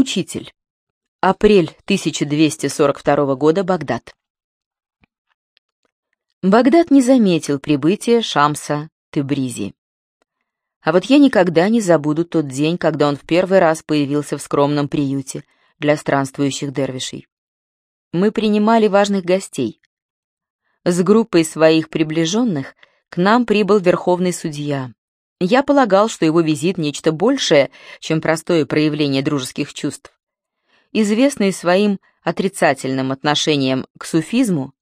Учитель. Апрель 1242 года, Багдад. Багдад не заметил прибытия Шамса Тебризи. А вот я никогда не забуду тот день, когда он в первый раз появился в скромном приюте для странствующих дервишей. Мы принимали важных гостей. С группой своих приближенных к нам прибыл верховный судья. Я полагал, что его визит — нечто большее, чем простое проявление дружеских чувств. Известный своим отрицательным отношением к суфизму,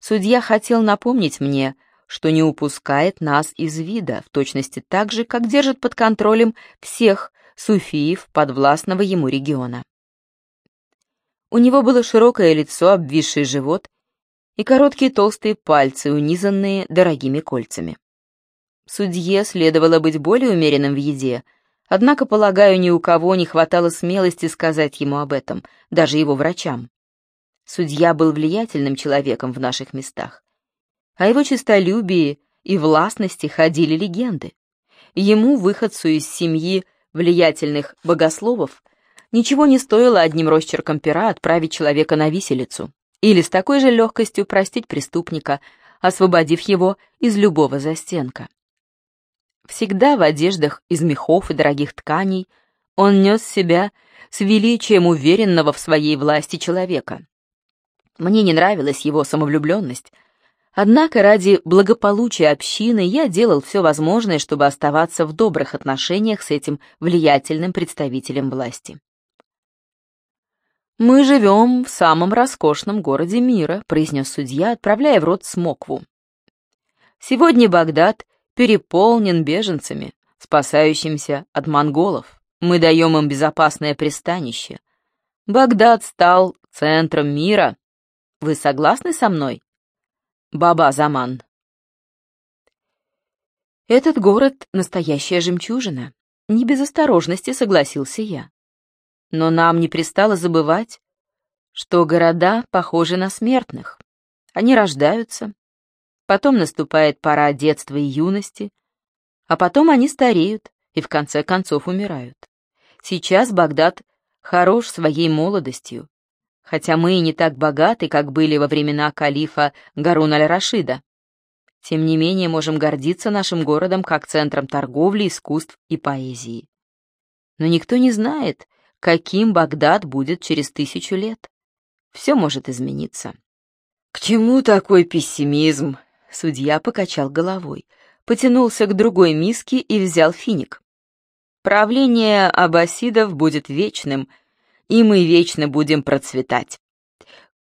судья хотел напомнить мне, что не упускает нас из вида, в точности так же, как держит под контролем всех суфиев подвластного ему региона. У него было широкое лицо, обвисший живот и короткие толстые пальцы, унизанные дорогими кольцами. Судье следовало быть более умеренным в еде, однако, полагаю, ни у кого не хватало смелости сказать ему об этом, даже его врачам. Судья был влиятельным человеком в наших местах. О его честолюбии и властности ходили легенды. Ему, выходцу из семьи влиятельных богословов, ничего не стоило одним росчерком пера отправить человека на виселицу или с такой же легкостью простить преступника, освободив его из любого застенка. Всегда в одеждах из мехов и дорогих тканей он нес себя с величием уверенного в своей власти человека. Мне не нравилась его самовлюбленность, однако ради благополучия общины я делал все возможное, чтобы оставаться в добрых отношениях с этим влиятельным представителем власти. «Мы живем в самом роскошном городе мира», — произнес судья, отправляя в рот смокву. «Сегодня Багдад переполнен беженцами, спасающимся от монголов. Мы даем им безопасное пристанище. Багдад стал центром мира. Вы согласны со мной? Баба Заман. Этот город — настоящая жемчужина. Не без осторожности согласился я. Но нам не пристало забывать, что города похожи на смертных. Они рождаются, потом наступает пора детства и юности, а потом они стареют и в конце концов умирают. Сейчас Багдад хорош своей молодостью, хотя мы и не так богаты, как были во времена калифа Гарун аль-Рашида. Тем не менее можем гордиться нашим городом как центром торговли, искусств и поэзии. Но никто не знает, каким Багдад будет через тысячу лет. Все может измениться. «К чему такой пессимизм?» Судья покачал головой, потянулся к другой миске и взял финик. «Правление аббасидов будет вечным, и мы вечно будем процветать.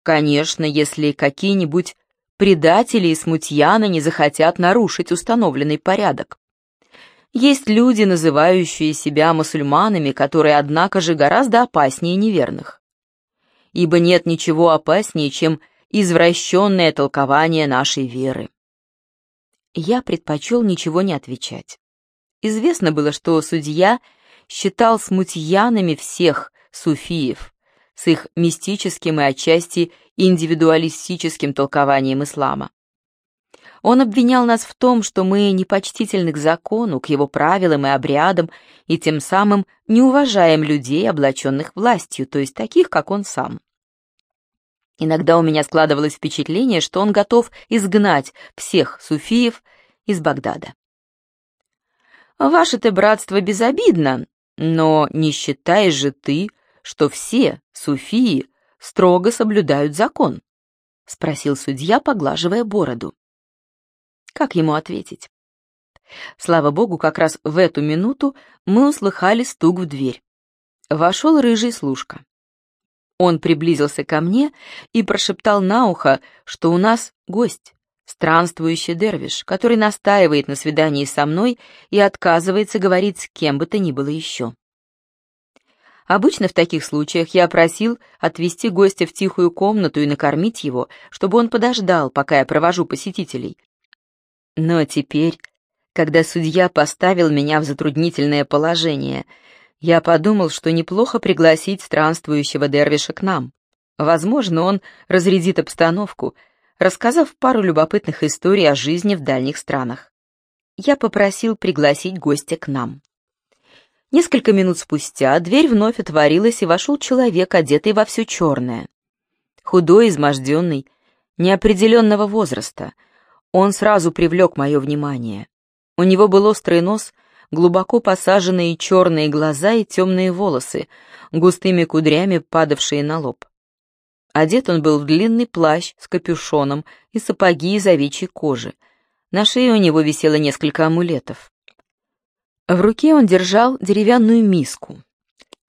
Конечно, если какие-нибудь предатели и смутьяны не захотят нарушить установленный порядок. Есть люди, называющие себя мусульманами, которые, однако же, гораздо опаснее неверных. Ибо нет ничего опаснее, чем извращенное толкование нашей веры. Я предпочел ничего не отвечать. Известно было, что судья считал смутьянами всех суфиев с их мистическим и отчасти индивидуалистическим толкованием ислама. Он обвинял нас в том, что мы непочтительны к закону, к его правилам и обрядам, и тем самым не уважаем людей, облаченных властью, то есть таких, как он сам. Иногда у меня складывалось впечатление, что он готов изгнать всех суфиев из Багдада. «Ваше-то братство безобидно, но не считаешь же ты, что все суфии строго соблюдают закон?» — спросил судья, поглаживая бороду. Как ему ответить? Слава богу, как раз в эту минуту мы услыхали стук в дверь. Вошел рыжий служка. Он приблизился ко мне и прошептал на ухо, что у нас гость, странствующий дервиш, который настаивает на свидании со мной и отказывается говорить с кем бы то ни было еще. Обычно в таких случаях я просил отвести гостя в тихую комнату и накормить его, чтобы он подождал, пока я провожу посетителей, но теперь, когда судья поставил меня в затруднительное положение, я подумал, что неплохо пригласить странствующего дервиша к нам. Возможно, он разрядит обстановку, рассказав пару любопытных историй о жизни в дальних странах. Я попросил пригласить гостя к нам. Несколько минут спустя дверь вновь отворилась, и вошел человек, одетый во все черное. Худой, изможденный, неопределенного возраста. Он сразу привлек мое внимание. У него был острый нос, глубоко посаженные черные глаза и темные волосы, густыми кудрями падавшие на лоб. Одет он был в длинный плащ с капюшоном и сапоги из овечьей кожи. На шее у него висело несколько амулетов. В руке он держал деревянную миску.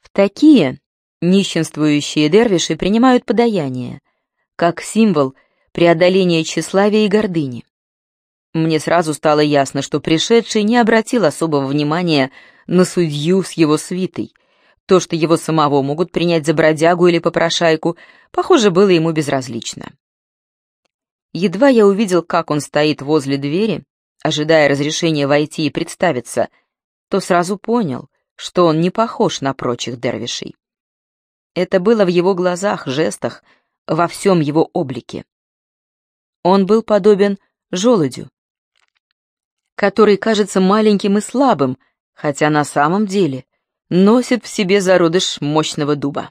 В такие нищенствующие дервиши принимают подаяние, как символ преодоления тщеславия и гордыни. Мне сразу стало ясно, что пришедший не обратил особого внимания на судью с его свитой. То, что его самого могут принять за бродягу или попрошайку, похоже, было ему безразлично. Едва я увидел, как он стоит возле двери, ожидая разрешения войти и представиться — то сразу понял, что он не похож на прочих дервишей. Это было в его глазах, жестах, во всем его облике. Он был подобен желудю, который кажется маленьким и слабым, хотя на самом деле носит в себе зародыш мощного дуба.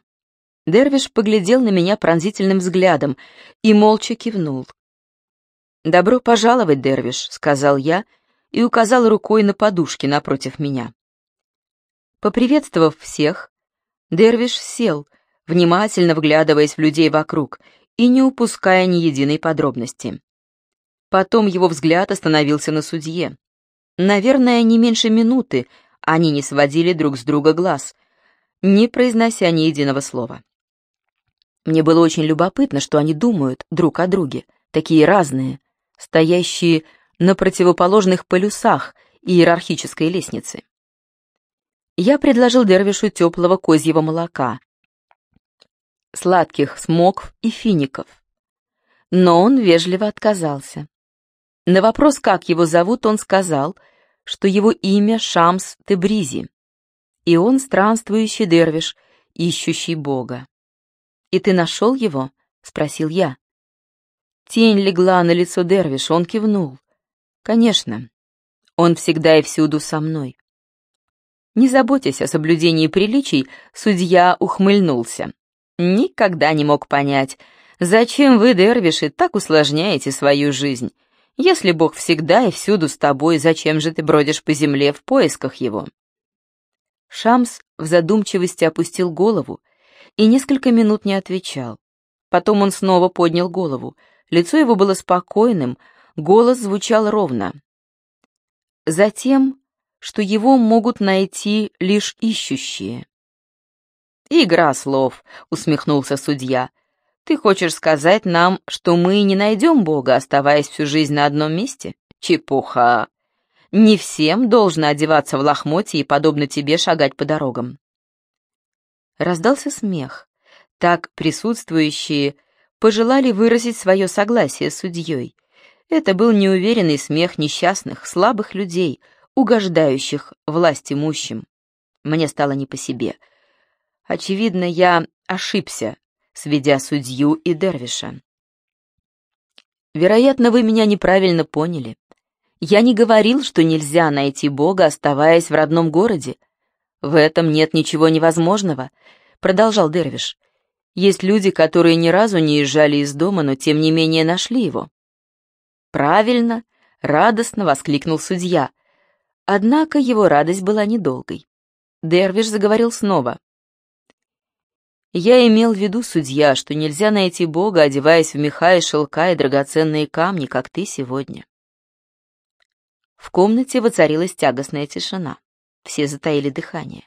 Дервиш поглядел на меня пронзительным взглядом и молча кивнул. «Добро пожаловать, Дервиш», — сказал я, — и указал рукой на подушки напротив меня. Поприветствовав всех, Дервиш сел, внимательно вглядываясь в людей вокруг и не упуская ни единой подробности. Потом его взгляд остановился на судье. Наверное, не меньше минуты они не сводили друг с друга глаз, не произнося ни единого слова. Мне было очень любопытно, что они думают друг о друге, такие разные, стоящие на противоположных полюсах иерархической лестницы. Я предложил Дервишу теплого козьего молока, сладких смокв и фиников. Но он вежливо отказался. На вопрос, как его зовут, он сказал, что его имя Шамс Тебризи, и он странствующий дервиш, ищущий Бога. «И ты нашел его?» — спросил я. Тень легла на лицо дервиша, он кивнул. Конечно, он всегда и всюду со мной. Не заботясь о соблюдении приличий, судья ухмыльнулся. Никогда не мог понять, зачем вы, дервиши, так усложняете свою жизнь. Если Бог всегда и всюду с тобой, зачем же ты бродишь по земле в поисках его? Шамс в задумчивости опустил голову и несколько минут не отвечал. Потом он снова поднял голову. Лицо его было спокойным, Голос звучал ровно. Затем, что его могут найти лишь ищущие. «Игра слов», — усмехнулся судья. «Ты хочешь сказать нам, что мы не найдем Бога, оставаясь всю жизнь на одном месте? Чепуха! Не всем должно одеваться в лохмотье и, подобно тебе, шагать по дорогам». Раздался смех. Так присутствующие пожелали выразить свое согласие с судьей. Это был неуверенный смех несчастных, слабых людей, угождающих власть имущим. Мне стало не по себе. Очевидно, я ошибся, сведя судью и Дервиша. Вероятно, вы меня неправильно поняли. Я не говорил, что нельзя найти Бога, оставаясь в родном городе. В этом нет ничего невозможного, продолжал Дервиш. Есть люди, которые ни разу не езжали из дома, но тем не менее нашли его. «Правильно!» — радостно воскликнул судья. Однако его радость была недолгой. Дервиш заговорил снова. «Я имел в виду, судья, что нельзя найти Бога, одеваясь в меха и шелка и драгоценные камни, как ты сегодня». В комнате воцарилась тягостная тишина. Все затаили дыхание.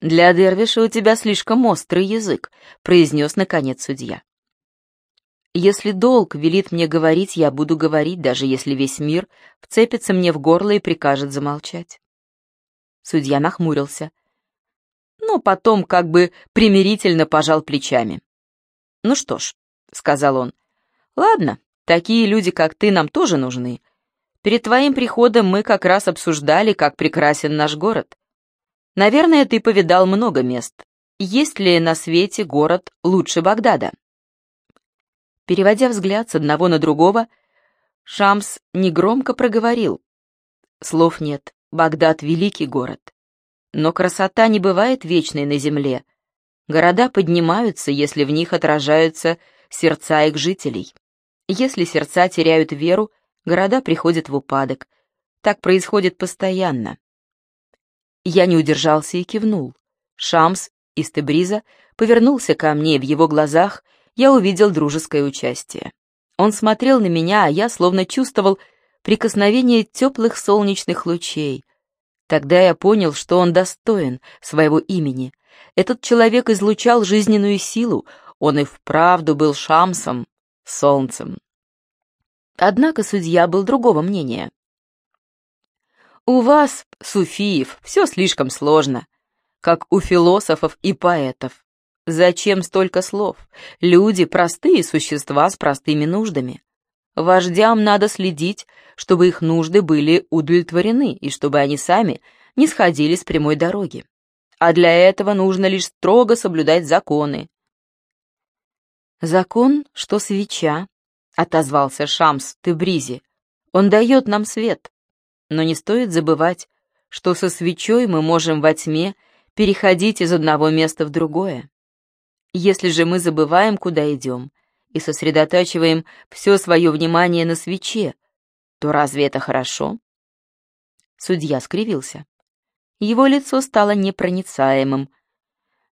«Для Дервиша у тебя слишком острый язык», — произнес наконец судья. Если долг велит мне говорить, я буду говорить, даже если весь мир вцепится мне в горло и прикажет замолчать. Судья нахмурился, но потом как бы примирительно пожал плечами. «Ну что ж», — сказал он, — «ладно, такие люди, как ты, нам тоже нужны. Перед твоим приходом мы как раз обсуждали, как прекрасен наш город. Наверное, ты повидал много мест. Есть ли на свете город лучше Багдада?» Переводя взгляд с одного на другого, Шамс негромко проговорил. Слов нет, Багдад — великий город. Но красота не бывает вечной на земле. Города поднимаются, если в них отражаются сердца их жителей. Если сердца теряют веру, города приходят в упадок. Так происходит постоянно. Я не удержался и кивнул. Шамс из Тебриза повернулся ко мне, в его глазах я увидел дружеское участие. Он смотрел на меня, а я словно чувствовал прикосновение теплых солнечных лучей. Тогда я понял, что он достоин своего имени. Этот человек излучал жизненную силу, он и вправду был Шамсом, солнцем. Однако судья был другого мнения. «У вас, суфиев, все слишком сложно, как у философов и поэтов. Зачем столько слов? Люди — простые существа с простыми нуждами. Вождям надо следить, чтобы их нужды были удовлетворены и чтобы они сами не сходили с прямой дороги. А для этого нужно лишь строго соблюдать законы. «Закон, что свеча», — отозвался Шамс Тебризи, — «он дает нам свет. Но не стоит забывать, что со свечой мы можем во тьме переходить из одного места в другое. Если же мы забываем, куда идем, и сосредотачиваем все свое внимание на свече, то разве это хорошо? Судья скривился. Его лицо стало непроницаемым.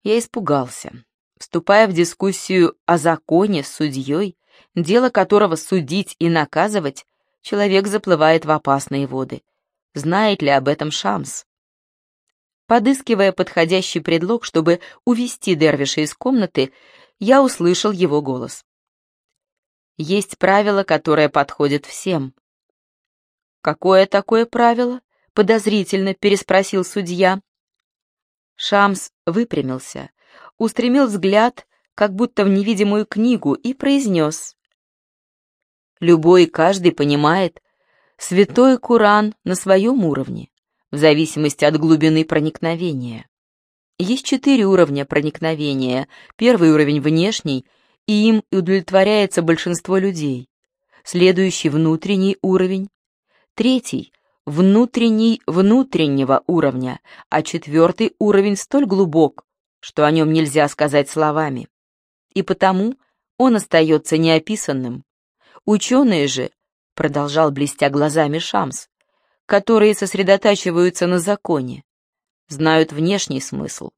Я испугался. Вступая в дискуссию о законе с судьей, дело которого судить и наказывать, человек заплывает в опасные воды. Знает ли об этом Шамс? Подыскивая подходящий предлог, чтобы увести Дервиша из комнаты, я услышал его голос. Есть правило, которое подходит всем. «Какое такое правило?» — подозрительно переспросил судья. Шамс выпрямился, устремил взгляд, как будто в невидимую книгу, и произнес. «Любой и каждый понимает, святой Куран на своем уровне в зависимости от глубины проникновения. Есть четыре уровня проникновения. Первый уровень внешний, и им удовлетворяется большинство людей. Следующий внутренний уровень. Третий внутренний внутреннего уровня, а четвертый уровень столь глубок, что о нем нельзя сказать словами. И потому он остается неописанным. Ученые же, продолжал блестя глазами Шамс, которые сосредотачиваются на законе, знают внешний смысл.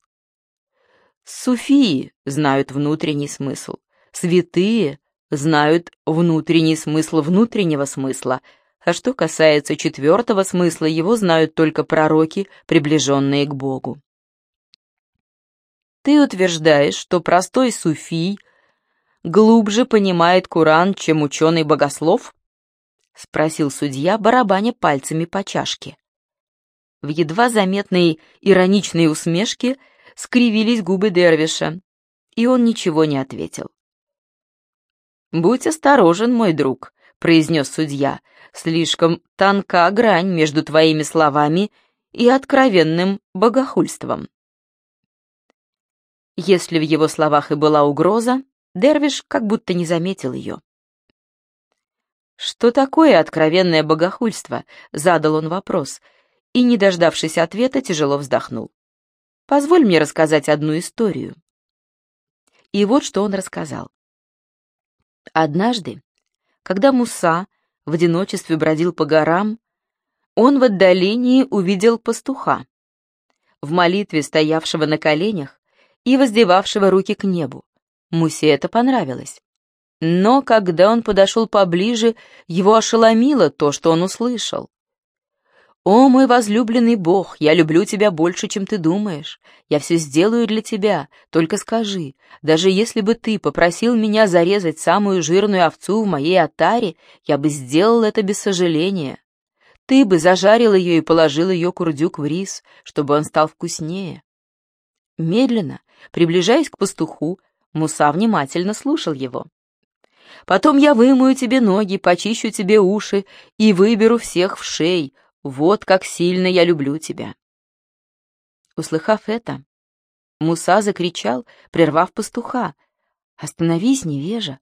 Суфии знают внутренний смысл, святые знают внутренний смысл внутреннего смысла, а что касается четвертого смысла, его знают только пророки, приближенные к Богу. Ты утверждаешь, что простой суфий глубже понимает Куран, чем ученый-богослов? — спросил судья, барабаня пальцами по чашке. В едва заметной ироничной усмешке скривились губы Дервиша, и он ничего не ответил. «Будь осторожен, мой друг», — произнес судья, — «слишком тонка грань между твоими словами и откровенным богохульством». Если в его словах и была угроза, Дервиш как будто не заметил ее. «Что такое откровенное богохульство?» — задал он вопрос, и, не дождавшись ответа, тяжело вздохнул. «Позволь мне рассказать одну историю». И вот что он рассказал. Однажды, когда Муса в одиночестве бродил по горам, он в отдалении увидел пастуха, в молитве стоявшего на коленях и воздевавшего руки к небу. Мусе это понравилось. Но когда он подошел поближе, его ошеломило то, что он услышал. «О, мой возлюбленный Бог, я люблю тебя больше, чем ты думаешь. Я все сделаю для тебя, только скажи, даже если бы ты попросил меня зарезать самую жирную овцу в моей отаре, я бы сделал это без сожаления. Ты бы зажарил ее и положил ее курдюк в рис, чтобы он стал вкуснее». Медленно, приближаясь к пастуху, Муса внимательно слушал его. Потом я вымою тебе ноги, почищу тебе уши и выберу всех в шей. Вот как сильно я люблю тебя». Услыхав это, Муса закричал, прервав пастуха. «Остановись, невежа!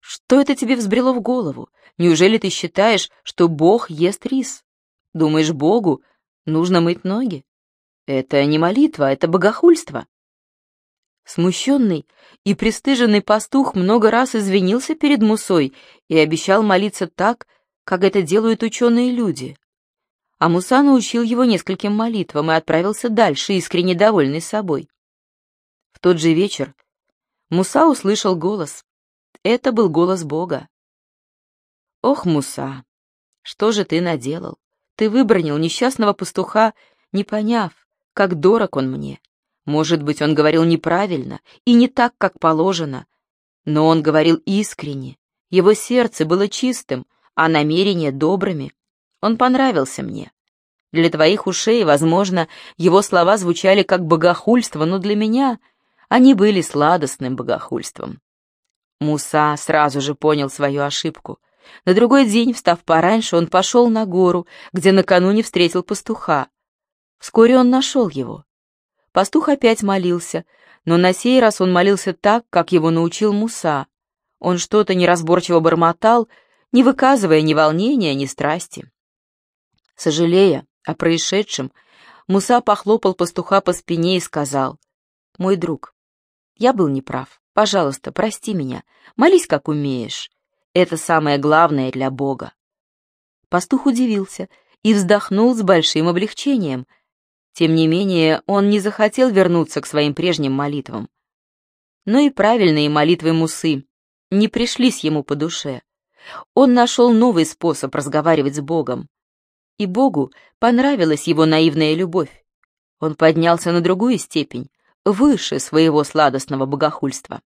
Что это тебе взбрело в голову? Неужели ты считаешь, что Бог ест рис? Думаешь, Богу нужно мыть ноги? Это не молитва, это богохульство. Смущенный и пристыженный пастух много раз извинился перед Мусой и обещал молиться так, как это делают ученые люди. А Муса научил его нескольким молитвам и отправился дальше, искренне довольный собой. В тот же вечер Муса услышал голос. Это был голос Бога. «Ох, Муса, что же ты наделал? Ты выбронил несчастного пастуха, не поняв, как дорог он мне. Может быть, он говорил неправильно и не так, как положено, но он говорил искренне. Его сердце было чистым, а намерения добрыми. Он понравился мне. Для твоих ушей, возможно, его слова звучали как богохульство, но для меня они были сладостным богохульством. Муса сразу же понял свою ошибку. На другой день, встав пораньше, он пошел на гору, где накануне встретил пастуха. Вскоре он нашел его. Пастух опять молился, но на сей раз он молился так, как его научил Муса. Он что-то неразборчиво бормотал, не выказывая ни волнения, ни страсти. Сожалея о происшедшем, Муса похлопал пастуха по спине и сказал, «Мой друг, я был неправ. Пожалуйста, прости меня. Молись, как умеешь. Это самое главное для Бога». Пастух удивился и вздохнул с большим облегчением — тем не менее, он не захотел вернуться к своим прежним молитвам. Но и правильные молитвы Мусы не пришлись ему по душе. Он нашел новый способ разговаривать с Богом. И Богу понравилась его наивная любовь. Он поднялся на другую степень, выше своего сладостного богохульства.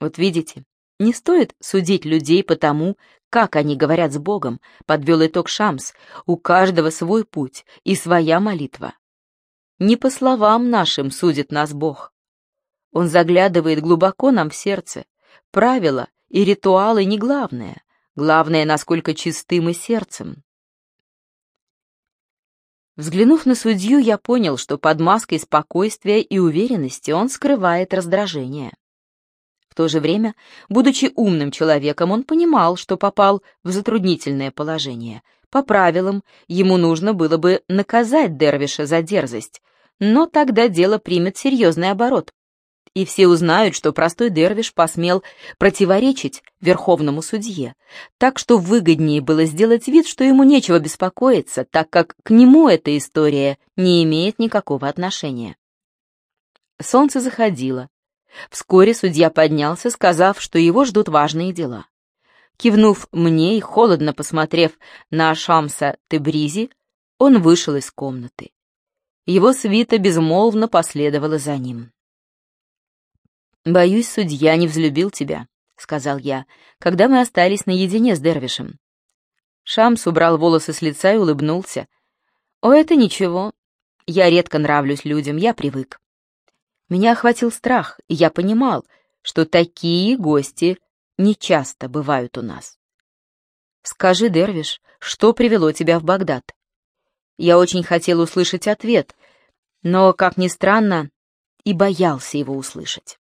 Вот видите, не стоит судить людей по тому, как они говорят с Богом, подвел итог Шамс. У каждого свой путь и своя молитва. Не по словам нашим судит нас Бог. Он заглядывает глубоко нам в сердце. Правила и ритуалы не главное. Главное, насколько чисты мы сердцем. Взглянув на судью, я понял, что под маской спокойствия и уверенности он скрывает раздражение то же время, будучи умным человеком, он понимал, что попал в затруднительное положение. По правилам, ему нужно было бы наказать Дервиша за дерзость, но тогда дело примет серьезный оборот. И все узнают, что простой Дервиш посмел противоречить верховному судье, так что выгоднее было сделать вид, что ему нечего беспокоиться, так как к нему эта история не имеет никакого отношения. Солнце заходило, Вскоре судья поднялся, сказав, что его ждут важные дела. Кивнув мне и холодно посмотрев на Шамса Тебризи, он вышел из комнаты. Его свита безмолвно последовала за ним. «Боюсь, судья не взлюбил тебя», — сказал я, когда мы остались наедине с Дервишем. Шамс убрал волосы с лица и улыбнулся. «О, это ничего. Я редко нравлюсь людям, я привык. Меня охватил страх, и я понимал, что такие гости нечасто бывают у нас. «Скажи, Дервиш, что привело тебя в Багдад?» Я очень хотел услышать ответ, но, как ни странно, и боялся его услышать.